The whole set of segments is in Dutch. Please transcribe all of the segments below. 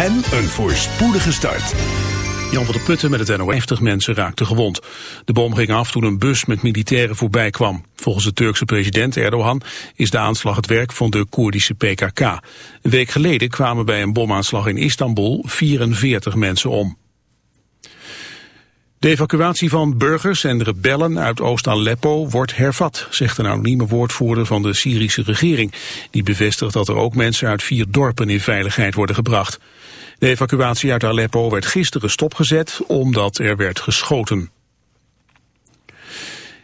en een voorspoedige start. Jan van der Putten met het NO 50 mensen raakten gewond. De bom ging af toen een bus met militairen voorbij kwam. Volgens de Turkse president Erdogan is de aanslag het werk van de Koerdische PKK. Een week geleden kwamen bij een bomaanslag in Istanbul 44 mensen om. De evacuatie van burgers en rebellen uit Oost-Aleppo wordt hervat, zegt een anonieme woordvoerder van de Syrische regering. Die bevestigt dat er ook mensen uit vier dorpen in veiligheid worden gebracht. De evacuatie uit Aleppo werd gisteren stopgezet omdat er werd geschoten.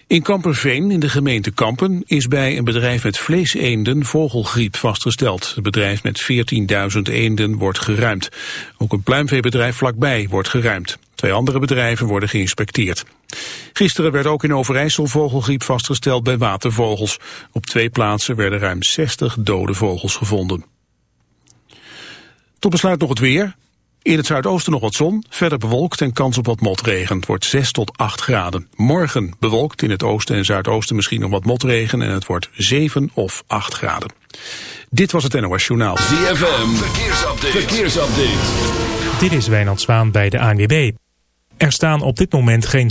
In Kamperveen, in de gemeente Kampen, is bij een bedrijf met vleeseenden vogelgriep vastgesteld. Het bedrijf met 14.000 eenden wordt geruimd. Ook een pluimveebedrijf vlakbij wordt geruimd. Twee andere bedrijven worden geïnspecteerd. Gisteren werd ook in Overijssel vogelgriep vastgesteld bij watervogels. Op twee plaatsen werden ruim 60 dode vogels gevonden. Tot besluit nog het weer. In het zuidoosten nog wat zon, verder bewolkt en kans op wat motregen. Het wordt 6 tot 8 graden. Morgen bewolkt in het oosten en zuidoosten misschien nog wat motregen... en het wordt 7 of 8 graden. Dit was het NOS Journaal. ZFM, verkeersupdate. verkeersupdate. Dit is Wijnand Zwaan bij de ANWB. Er staan op dit moment geen...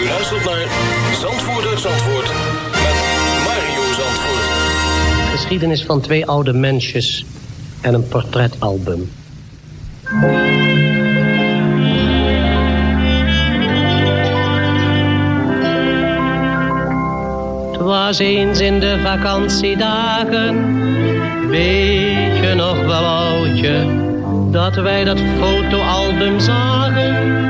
U luistert naar Zandvoort uit Zandvoort met Mario Zandvoort. Geschiedenis van twee oude mensjes en een portretalbum. Was eens in de vakantiedagen, weet je nog wel oudje, dat wij dat fotoalbum zagen.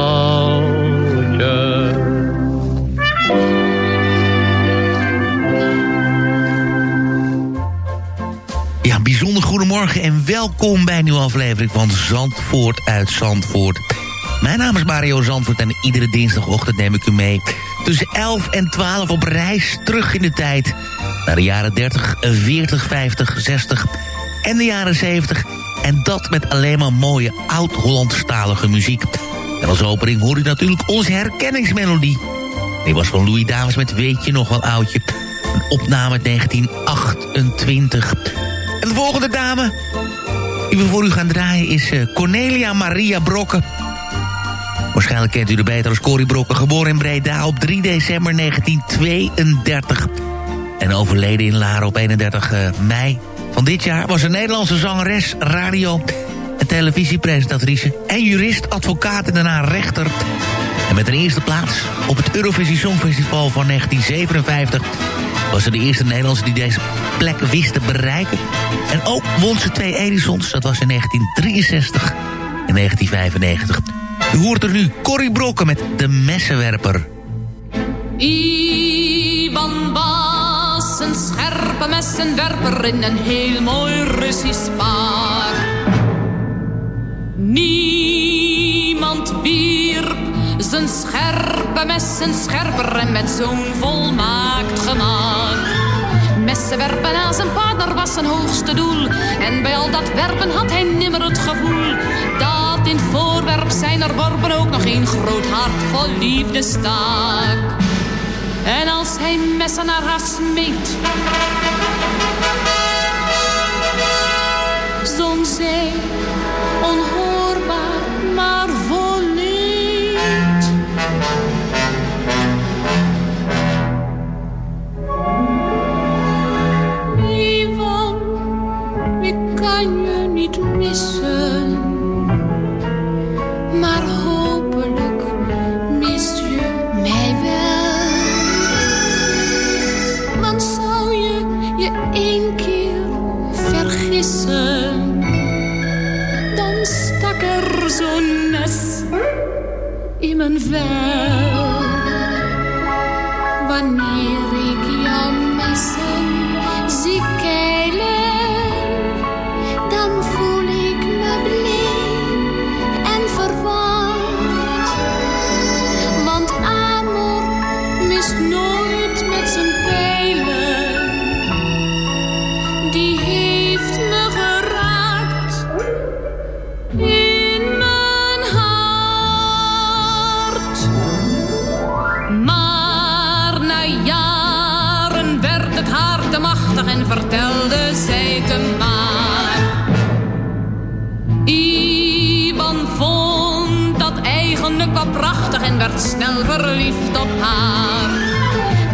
Ja, bijzonder goedemorgen en welkom bij een nieuwe aflevering van Zandvoort uit Zandvoort. Mijn naam is Mario Zandvoort en iedere dinsdagochtend neem ik u mee... tussen 11 en 12 op reis terug in de tijd... naar de jaren 30, 40, 50, 60 en de jaren 70... en dat met alleen maar mooie oud-Hollandstalige muziek. En als opening hoor u natuurlijk onze herkenningsmelodie. Die was van Louis Davis met Weet je nog wel oudje... Een opname uit 1928. En de volgende dame die we voor u gaan draaien is eh, Cornelia Maria Brokken. Waarschijnlijk kent u de beter als Corrie Brokken. Geboren in Breda op 3 december 1932. En overleden in Laren op 31 eh, mei van dit jaar... was een Nederlandse zangeres, radio- en televisiepresentatrice... en jurist, advocaat en daarna rechter... En met een eerste plaats op het Eurovisie Songfestival van 1957... was ze de eerste Nederlandse die deze plek wist te bereiken. En ook won ze twee Edisons, dat was in 1963 en 1995. U hoort er nu Corrie Brokken met De Messenwerper. Ivan was een scherpe messenwerper in een heel mooi Russisch paar. Niemand scherpe messen scherper en met zo'n volmaakt gemak. Messen werpen aan zijn partner was zijn hoogste doel. En bij al dat werpen had hij nimmer het gevoel... dat in voorwerp zijn worpen ook nog een groot hart vol liefde stak. En als hij messen naar haar smeet... zong zij onhoorbaar maar kan je niet missen. Maar hopelijk mist je mij wel. Want zou je je één keer vergissen, dan stak er zo'n mes in mijn vel. Wanneer snel verliefd op haar.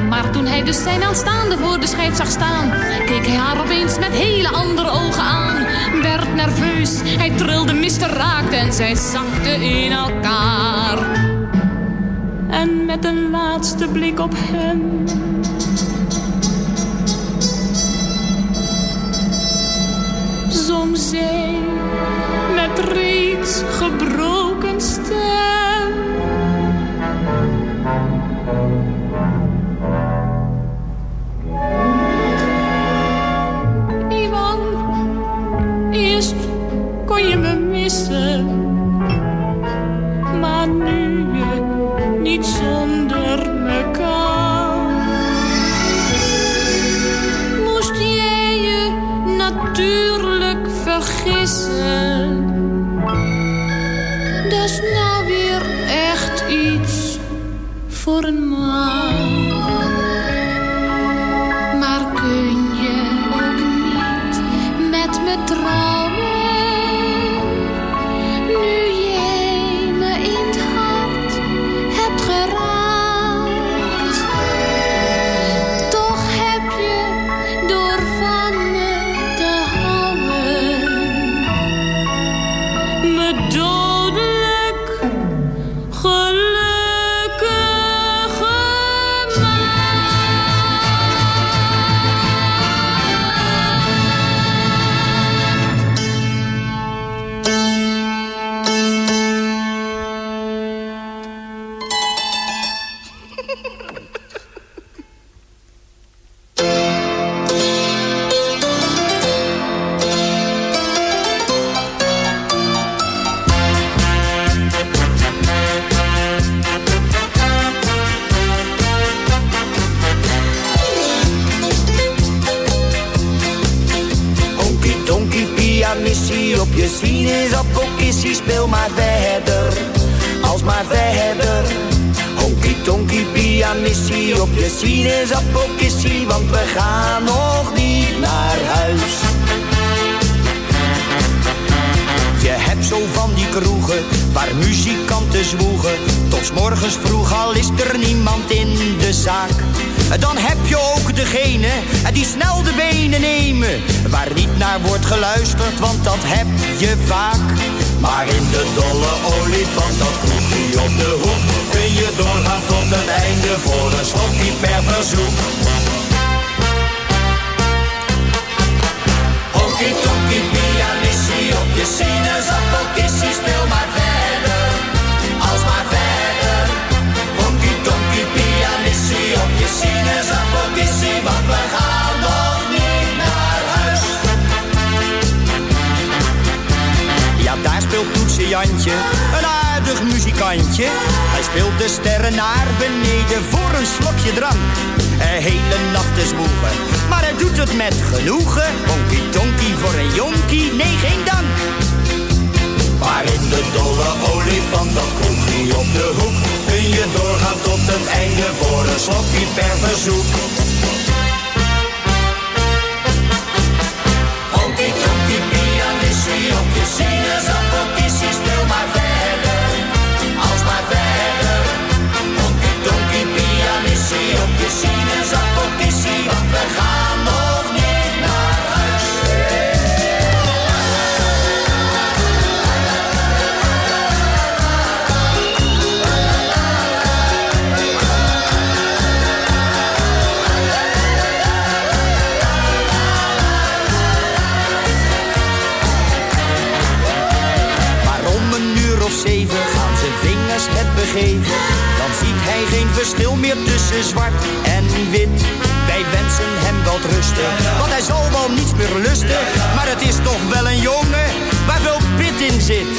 Maar toen hij dus zijn aanstaande voor de schijf zag staan, keek hij haar opeens met hele andere ogen aan. Werd nerveus, hij trilde, miste, raakte en zij zakte in elkaar. En met een laatste blik op hem zong zij met reeds gebroken Ivan, eerst kon je me missen, maar nu je niet zonder me kan. Moest jij je natuurlijk vergissen. Dat is nou weer echt iets voor een man. Dan heb je ook degene die snel de benen nemen. Waar niet naar wordt geluisterd, want dat heb je vaak. Maar in de dolle olifant, dat kroegje op de hoek. Kun je doorgaan tot het einde voor een slokje per verzoek. Honky tonky pianissie op je sinaasappelkissie, nog niet naar huis. Ja, daar speelt Toetse Jantje, een aardig muzikantje. Hij speelt de sterren naar beneden voor een slokje drank. Een hele nacht zwoegen, maar hij doet het met genoegen. Honky tonky voor een jonkie, nee geen dank. Maar in de dolle olifant, dat kroegje op de hoek, kun je doorgaan tot het einde voor een slokje per verzoek. Geen verschil meer tussen zwart en wit. Wij wensen hem wel rusten, want hij zal wel niets meer lusten. Maar het is toch wel een jongen waar veel pit in zit.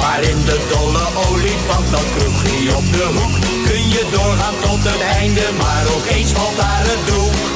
Maar in de dolle olifant, dat kroegje op de hoek, kun je doorgaan tot het einde. Maar ook eens valt daar het doek.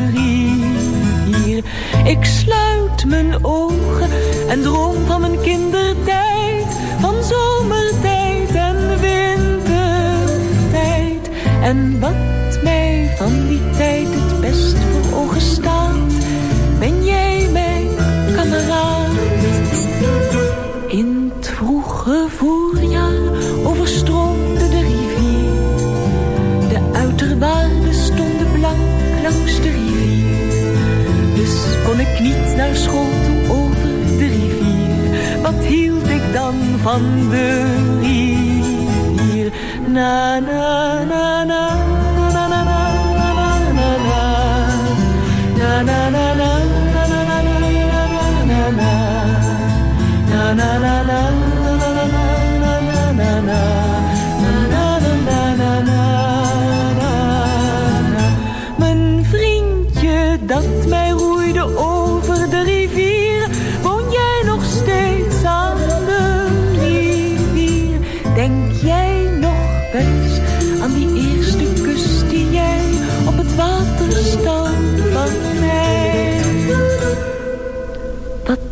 Ik sluit mijn ogen en droom van mijn kindertijd. Van zomertijd en wintertijd. En wat mij van die tijd het best toe over de rivier. Wat hield ik dan van de rivier? Na na na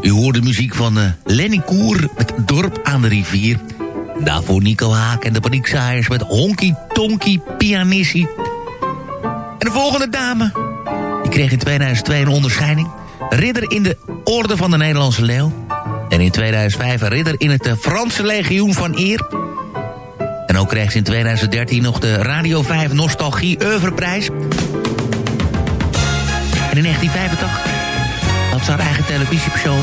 U hoorde muziek van eh, Lenny Koer met Dorp aan de rivier. Daarvoor Nico Haak en de Paniekzaaiers met Honky Tonky Pianissi. En de volgende dame, die kreeg in 2002 een onderscheiding. Ridder in de Orde van de Nederlandse Leeuw. En in 2005 een ridder in het eh, Franse Legioen van Eer. En ook kreeg ze in 2013 nog de Radio 5 Nostalgie Oeuvreprijs. En in 1985 had ze haar eigen televisieshow.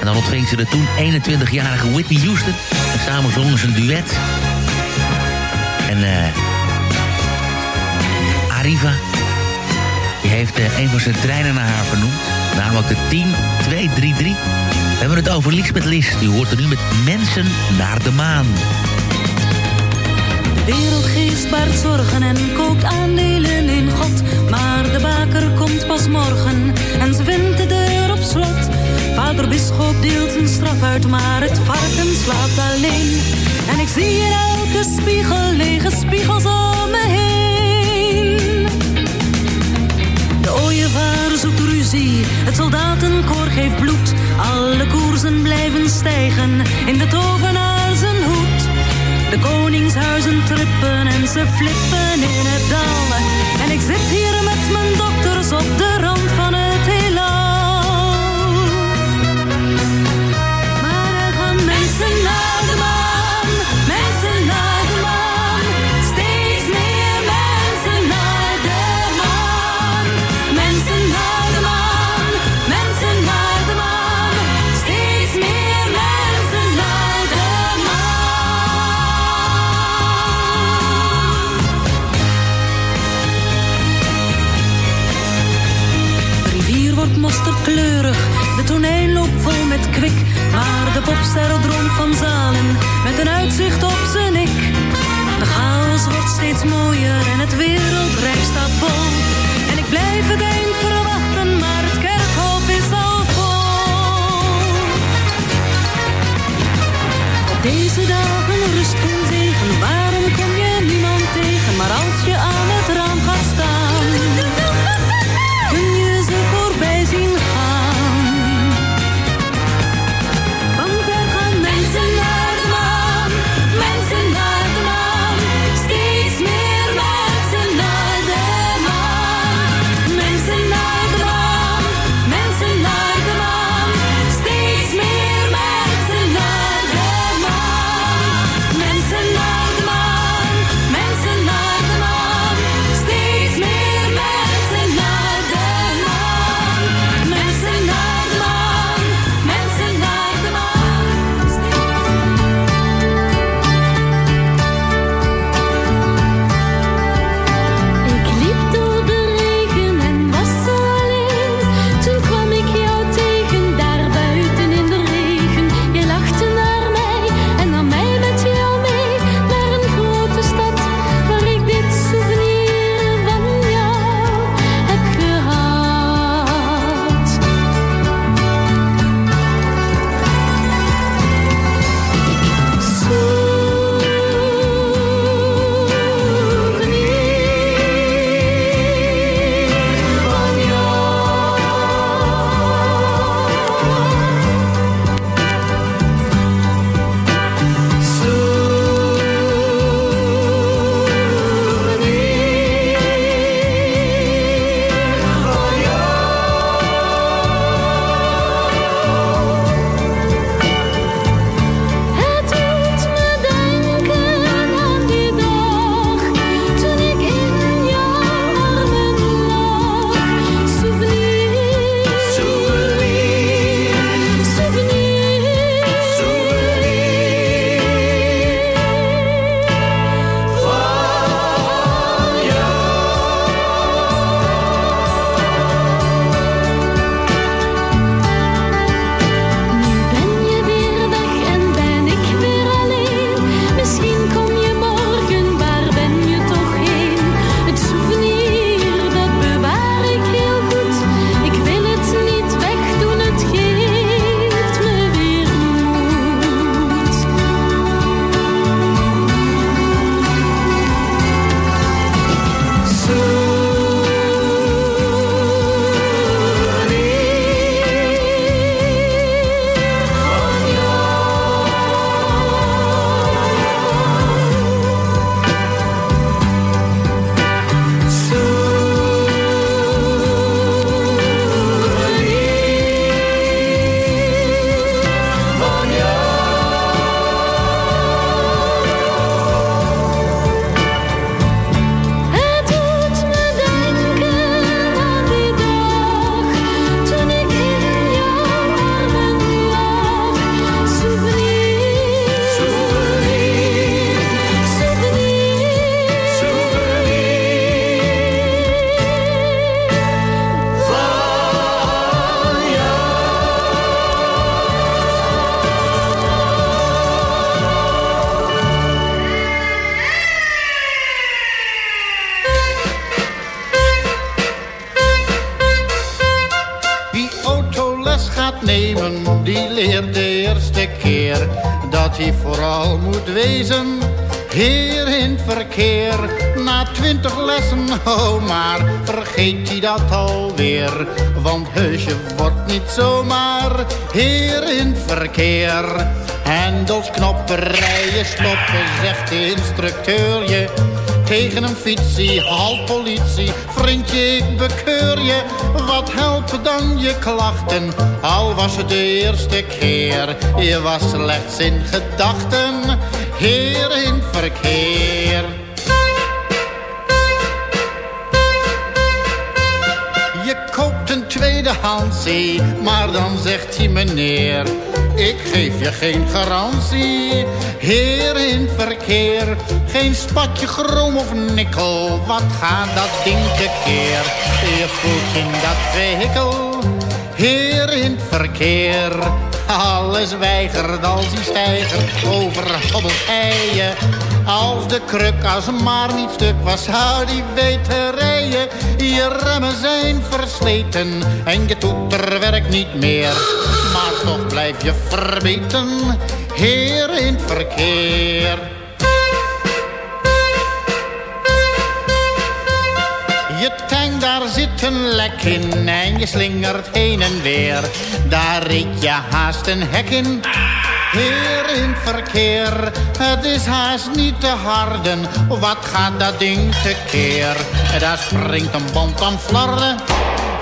En dan ontving ze de toen 21-jarige Whitney Houston. En samen zongen ze een duet. En eh... Arriva, die heeft eh, een van zijn treinen naar haar vernoemd. Namelijk de 10233. We hebben het over Lisbeth List. Die hoort er nu met Mensen naar de Maan. De wereldgeest baart zorgen en koopt aandelen in God. Maar de baker komt pas morgen en ze vindt de deur op slot. Vader Bisschop deelt zijn straf uit, maar het varken slaapt alleen. En ik zie in elke spiegel lege spiegels om me heen. De ooievaar zoekt ruzie, het soldatenkoor geeft bloed. Alle koersen blijven stijgen in de tovenaar. De koningshuizen trippen en ze flippen in het dal. En ik zit hier met mijn dokters op de rand van het mosterdkleurig, de toneel loopt vol met kwik. Maar de popster droomt van zalen, met een uitzicht op zijn nek. De chaos wordt steeds mooier en het wereldrijk staat bol. En ik blijf het eind verwachten, maar het kerkhof is al vol. Deze dagen rust lessen, oh maar vergeet hij dat alweer. Want heusje wordt niet zomaar heer in verkeer. Hendels, knoppen, rijden, stoppen, zegt de instructeur je. Tegen een fietsie, halt politie, vriendje ik bekeur je. Wat helpen dan je klachten, al was het de eerste keer. Je was slechts in gedachten, heer in verkeer. Maar dan zegt hij meneer... Ik geef je geen garantie, heer in verkeer. Geen spatje chroom of nikkel, wat gaat dat ding tekeer? Je voelt in dat vehikel, heer in verkeer. Alles weigert als die stijger overhobbelt hij je. Als de kruk als maar niet stuk was, zou die weten rijden. Je remmen zijn versleten en je toeter werkt niet meer. Maar toch blijf je verbeten, heer in het verkeer. Daar zit een lek in en je slingert heen en weer. Daar reed je haast een hek in. Heer in verkeer, het is haast niet te harden. Wat gaat dat ding tekeer? Daar springt een band aan flarden.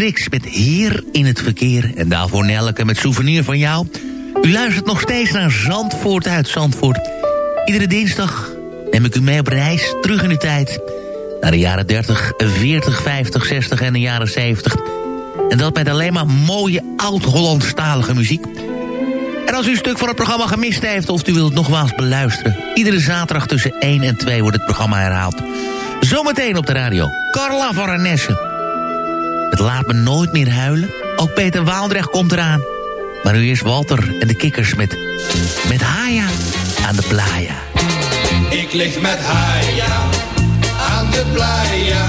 Rix met Heer in het Verkeer. En daarvoor Nelke met Souvenir van jou. U luistert nog steeds naar Zandvoort uit Zandvoort. Iedere dinsdag neem ik u mee op reis terug in de tijd. Naar de jaren 30, 40, 50, 60 en de jaren 70. En dat met alleen maar mooie oud-Hollandstalige muziek. En als u een stuk van het programma gemist heeft of u wilt het nogmaals beluisteren... iedere zaterdag tussen 1 en 2 wordt het programma herhaald. Zometeen op de radio, Carla van Renesse. Laat me nooit meer huilen. Ook Peter Waaldrecht komt eraan. Maar nu eerst Walter en de kikkers met, met Haya aan de playa. Ik lig met Haya aan de playa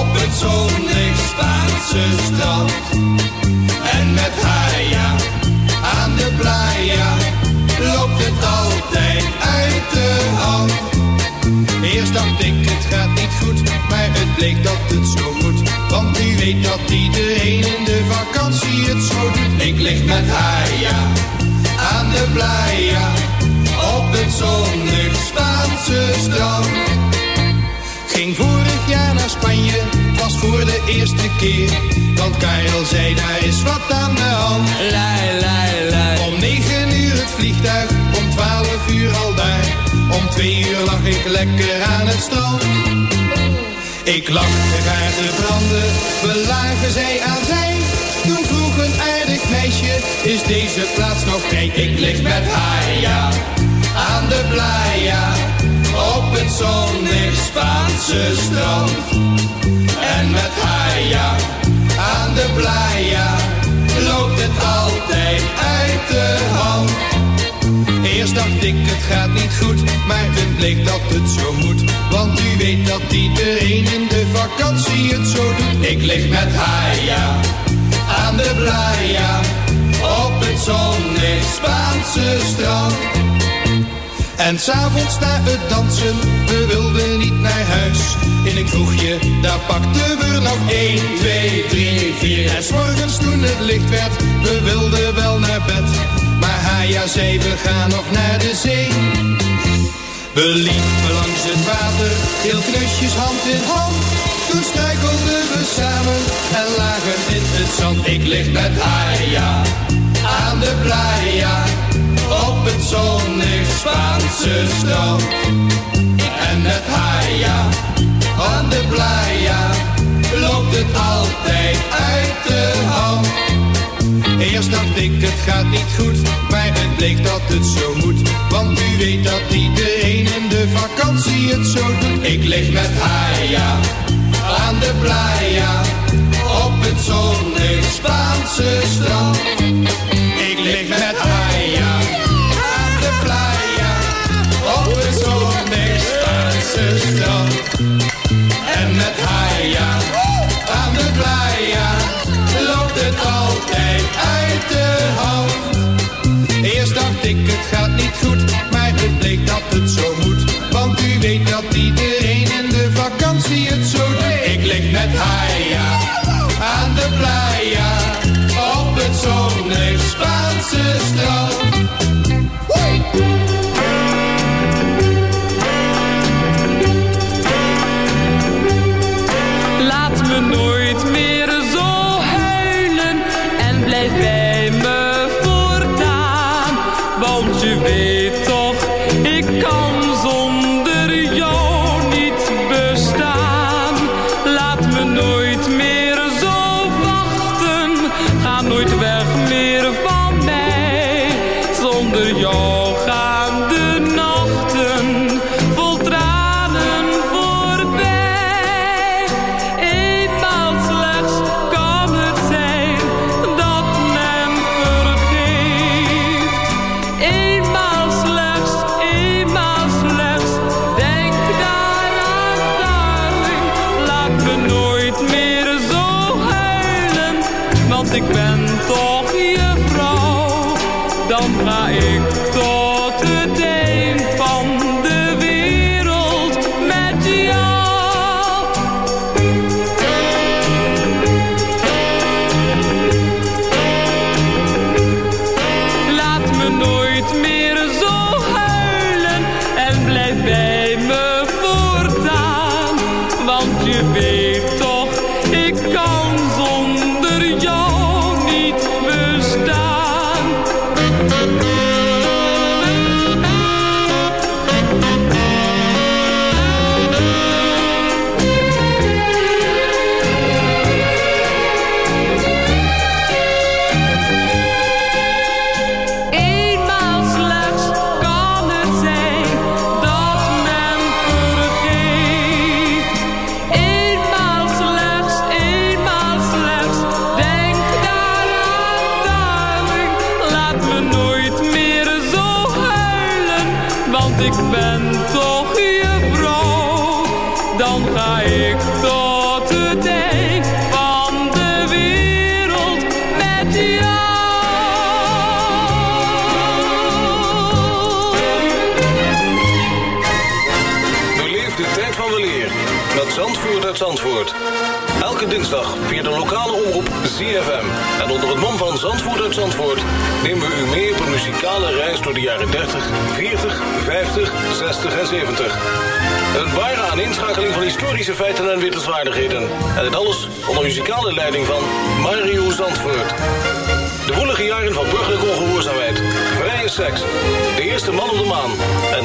op het zonnig Spaanse strand. En met Haya weet dat iedereen in de vakantie het zo doet. Ik lig met Haya aan de playa op het zonnig Spaanse strand. Ging vorig jaar naar Spanje, was voor de eerste keer. Want Karel zei daar is wat aan de hand. Lei, lei. Om negen uur het vliegtuig, om twaalf uur al daar. Om twee uur lag ik lekker aan het strand. Ik lag de kaarten branden, we lagen zij aan zij. Toen vroeg een aardig meisje, is deze plaats nog vrij? Ik met Haya aan de playa op het zonnig Spaanse strand. En met Haya aan de playa loopt het altijd uit de hand. Eerst dacht ik het gaat niet goed, maar het bleek dat het zo moet. Want u weet dat iedereen in de vakantie het zo doet. Ik lig met Haya aan de playa op het zonnig Spaanse strand. En s'avonds na het dansen, we wilden niet naar huis. In een kroegje, daar pakten we nog 1, 2, 3, 4. En s'morgens toen het licht werd, we wilden wel naar bed. Zei, we gaan nog naar de zee. We liepen langs het water, heel knusjes hand in hand. Toen struikelden we samen en lagen in het zand. Ik lig met Haya aan de playa op het zonnig Spaanse strand. Eerst dacht ik het gaat niet goed, maar het bleek dat het zo moet. Want u weet dat iedereen in de vakantie het zo doet. Ik lig met Haya aan de playa op het zonnig Spaanse strand. ZFM. En onder het mom van Zandvoort uit Zandvoort... nemen we u mee op een muzikale reis door de jaren 30, 40, 50, 60 en 70. Een ware aaninschakeling van historische feiten en wittelswaardigheden. En dit alles onder muzikale leiding van Mario Zandvoort. De woelige jaren van burgerlijke ongehoorzaamheid, vrije seks, de eerste man op de maan en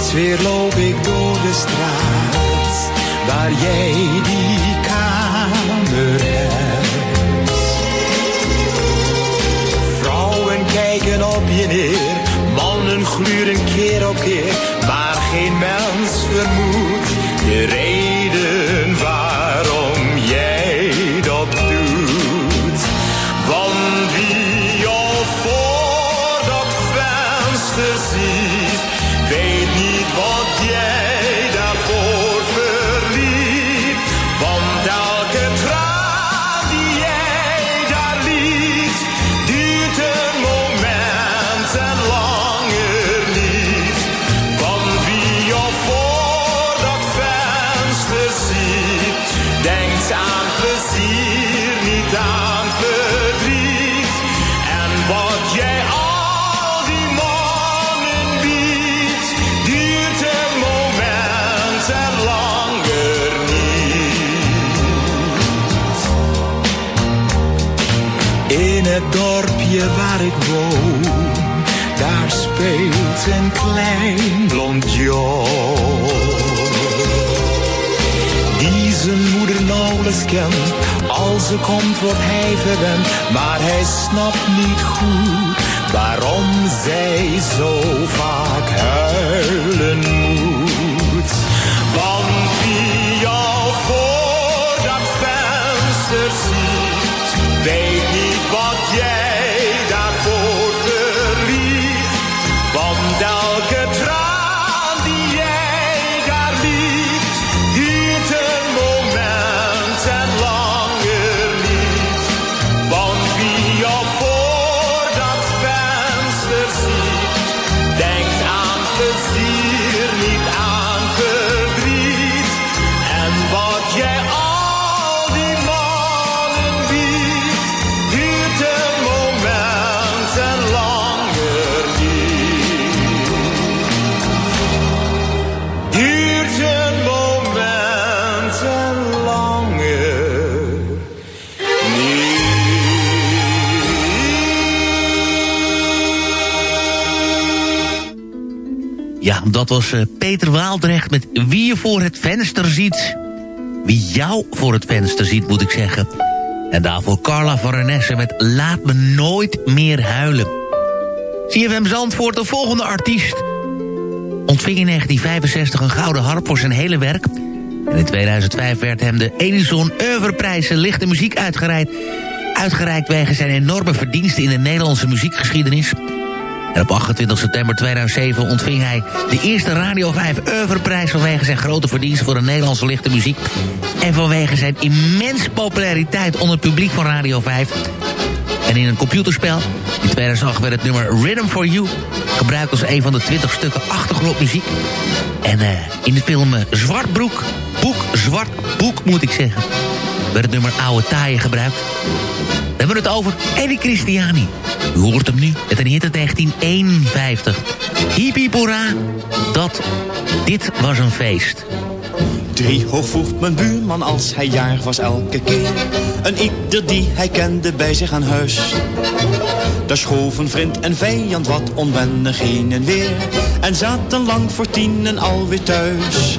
Steeds weer loop ik door de straat waar jij die kamer hebt. Vrouwen kijken op je neer, mannen gluren keer op keer, maar geen mens vermoedt de reden waar ik woon, daar speelt een klein blond. Die zijn moeder nauwelijks kent, als ze komt wordt hij verwend. Maar hij snapt niet goed waarom zij zo vaak huilen moet. Want wie Ja, dat was eh, Peter Waaldrecht met Wie je voor het venster ziet. wie jou voor het venster ziet, moet ik zeggen. En daarvoor Carla van Renesse met Laat me nooit meer huilen. CFM Zandvoort, de volgende artiest... ontving in 1965 een gouden harp voor zijn hele werk... En in 2005 werd hem de Edison Oeuvreprijs lichte muziek uitgereikt. Uitgereikt wegens zijn enorme verdiensten in de Nederlandse muziekgeschiedenis. Op 28 september 2007 ontving hij de eerste Radio 5 Oeuvreprijs... vanwege zijn grote verdiensten voor de Nederlandse lichte muziek... en vanwege zijn immens populariteit onder het publiek van Radio 5... En in een computerspel, in 2008 werd het nummer Rhythm for You... gebruikt als een van de 20 stukken achtergrondmuziek. En uh, in de film uh, Zwartbroek, boek, Zwart Boek moet ik zeggen... werd het nummer Oude Taaien gebruikt. We hebben het over Eddie Christiani. U hoort hem nu, het een hit uit 1951. Hippie dat, dit was een feest. Drie hoog vroeg mijn buurman als hij jaar was elke keer. Een ieder die hij kende bij zich aan huis. Daar schoven vriend en vijand wat onwennig heen en weer. En zaten lang voor tienen alweer thuis.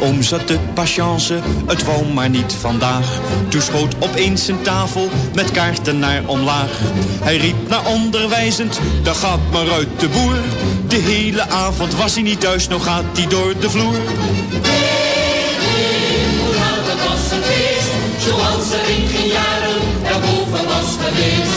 Oom zat de patience, het wou maar niet vandaag. Toen schoot opeens een tafel met kaarten naar omlaag. Hij riep naar onderwijzend, daar gaat maar uit de boer. De hele avond was hij niet thuis, nog gaat hij door de vloer. zoals er in geen jaren daarboven was geweest.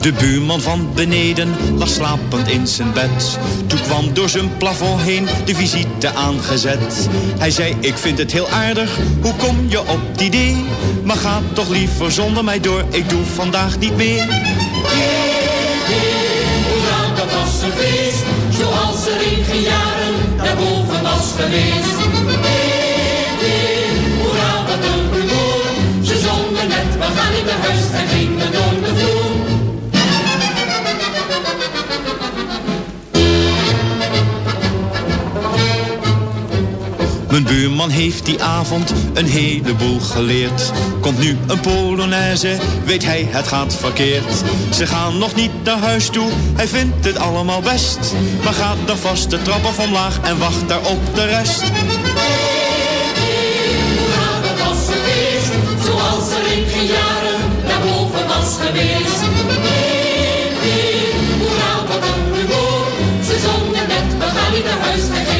De buurman van beneden lag slapend in zijn bed. Toen kwam door zijn plafond heen de visite aangezet. Hij zei, ik vind het heel aardig, hoe kom je op die idee? Maar ga toch liever zonder mij door, ik doe vandaag niet meer. Hoera, dat was een feest, zoals er in geen jaren daarboven was geweest. Mijn buurman heeft die avond een heleboel geleerd. Komt nu een Polonaise, weet hij het gaat verkeerd. Ze gaan nog niet naar huis toe, hij vindt het allemaal best. Maar gaat dan vast de trap af omlaag en wacht daar op de rest. Zoals er in jaren daarboven was geweest. Hoera, wat een rumoer, ze zongen net, we gaan niet naar huis en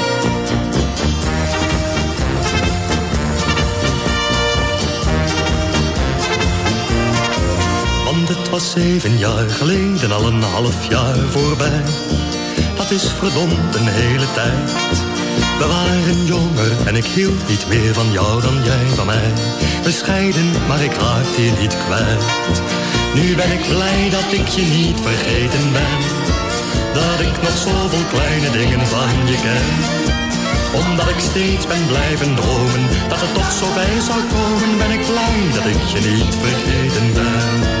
Zeven jaar geleden, al een half jaar voorbij. Dat is verdomd een hele tijd. We waren jonger en ik hield niet meer van jou dan jij van mij. Bescheiden, maar ik raakte je niet kwijt. Nu ben ik blij dat ik je niet vergeten ben. Dat ik nog zoveel kleine dingen van je ken. Omdat ik steeds ben blijven dromen, dat het toch zo bij zou komen, ben ik blij dat ik je niet vergeten ben.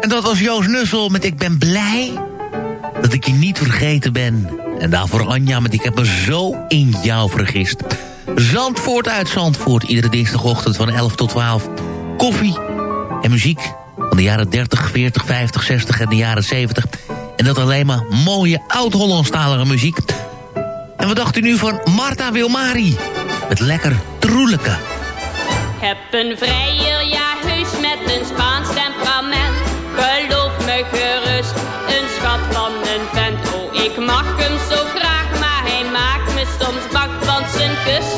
En dat was Joost Nussel met Ik ben blij dat ik je niet vergeten ben. En daarvoor Anja met Ik heb me zo in jou vergist. Zandvoort uit Zandvoort. Iedere dinsdagochtend van 11 tot 12. Koffie en muziek van de jaren 30, 40, 50, 60 en de jaren 70. En dat alleen maar mooie oud-Hollandstalige muziek. En wat dacht u nu van Marta Wilmari? Met lekker troelijke. Heb een vrijer, ja heus met een Spaans temperament. Geloof me gerust, een schat van een vent. Oh, ik mag hem zo graag, maar hij maakt me soms bang. Want zijn kussen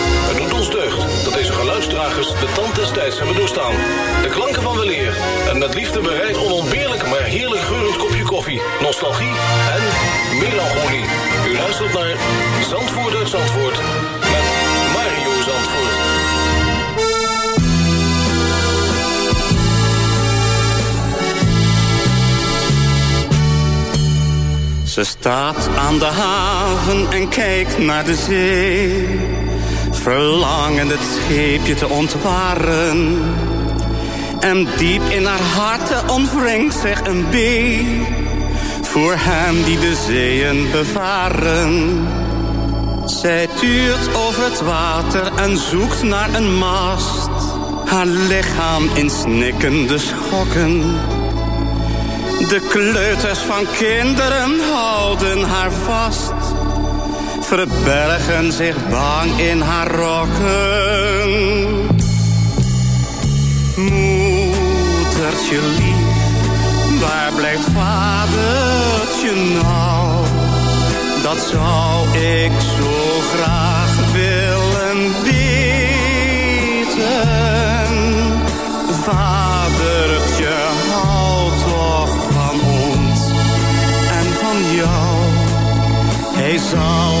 Dat deze geluidsdragers de tand des tijds hebben doorstaan. De klanken van weleer en met liefde bereid onontbeerlijk maar heerlijk geurend kopje koffie, nostalgie en melancholie. U luistert naar Zandvoort uit Zandvoort met Mario Zandvoort. Ze staat aan de haven en kijkt naar de zee. Verlangend het scheepje te ontwaren. En diep in haar hart ontwringt zich een bee. Voor hem die de zeeën bevaren. Zij tuurt over het water en zoekt naar een mast. Haar lichaam in snikkende schokken. De kleuters van kinderen houden haar vast. Verbergen zich bang in haar rokken. Moedertje lief, waar blijft vadertje nou? Dat zou ik zo graag willen weten. Vadertje, hou toch van ons en van jou. Hij zal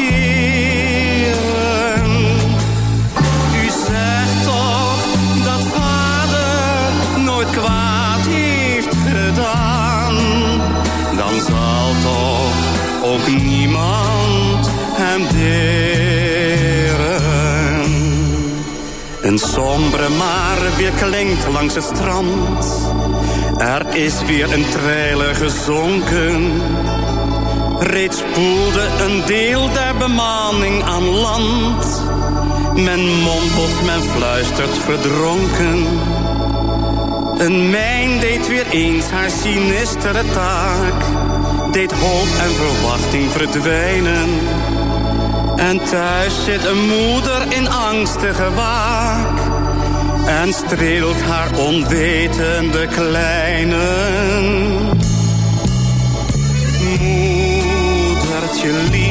Een sombere maar weer klinkt langs het strand. Er is weer een trailer gezonken. Reeds spoelde een deel der bemanning aan land. Men mompelt, men fluistert verdronken. Een mijn deed weer eens haar sinistere taak. Deed hoop en verwachting verdwijnen. En thuis zit een moeder in angstige waak. En streelt haar onwetende kleinen. Moedertje lief,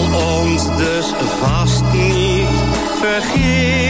zal ons dus vast niet vergeten.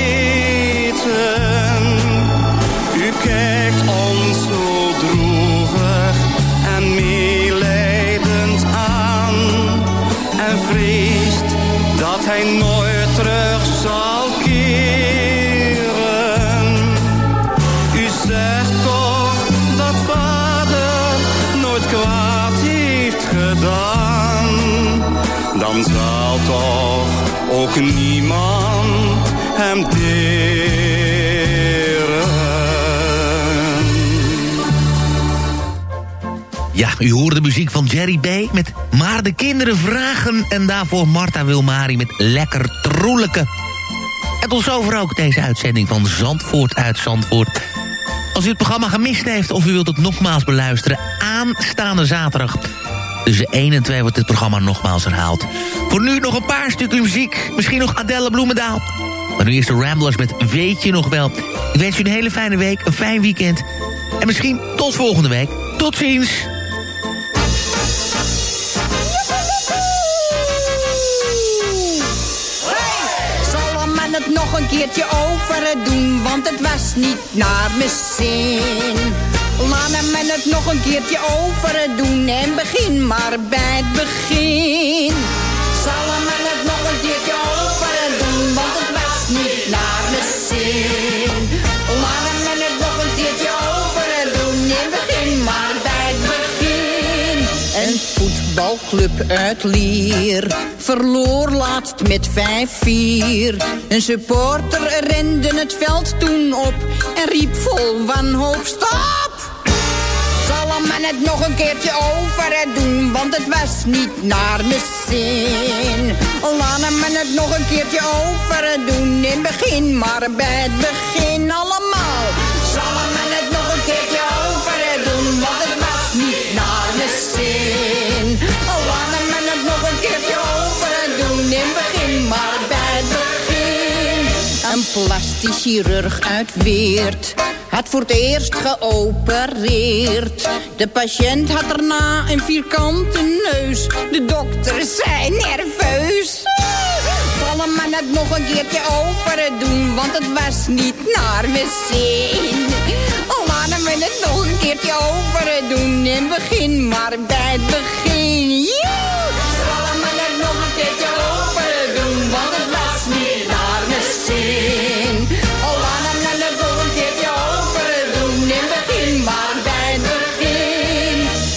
Jerry B. met Maar de kinderen vragen... en daarvoor Marta Wilmari met Lekker Troelijke. En tot zover ook deze uitzending van Zandvoort uit Zandvoort. Als u het programma gemist heeft of u wilt het nogmaals beluisteren... aanstaande zaterdag tussen 1 en 2 wordt dit programma nogmaals herhaald. Voor nu nog een paar stukken muziek. Misschien nog Adelle Bloemendaal. Maar nu is de Ramblers met Weet je nog wel. Ik wens u een hele fijne week, een fijn weekend... en misschien tot volgende week. Tot ziens! Keertje over doen, want het was niet naar mijn zin. Laat men het nog een keertje over doen en begin maar bij het begin. Voetbalclub uit Lier verloor laatst met 5-4. Een supporter rende het veld toen op en riep vol wanhoop stop! Zal men het nog een keertje over doen, want het was niet naar mijn zin. Laat men het nog een keertje over doen, in begin maar bij het begin allemaal. Plastisch chirurg uit Weert had voor het eerst geopereerd. De patiënt had daarna een vierkante neus. De dokters zijn nerveus. Vallen maar net nog een keertje over doen, want het was niet naar mijn zin. Laten we het nog een keertje over doen en begin maar bij het begin.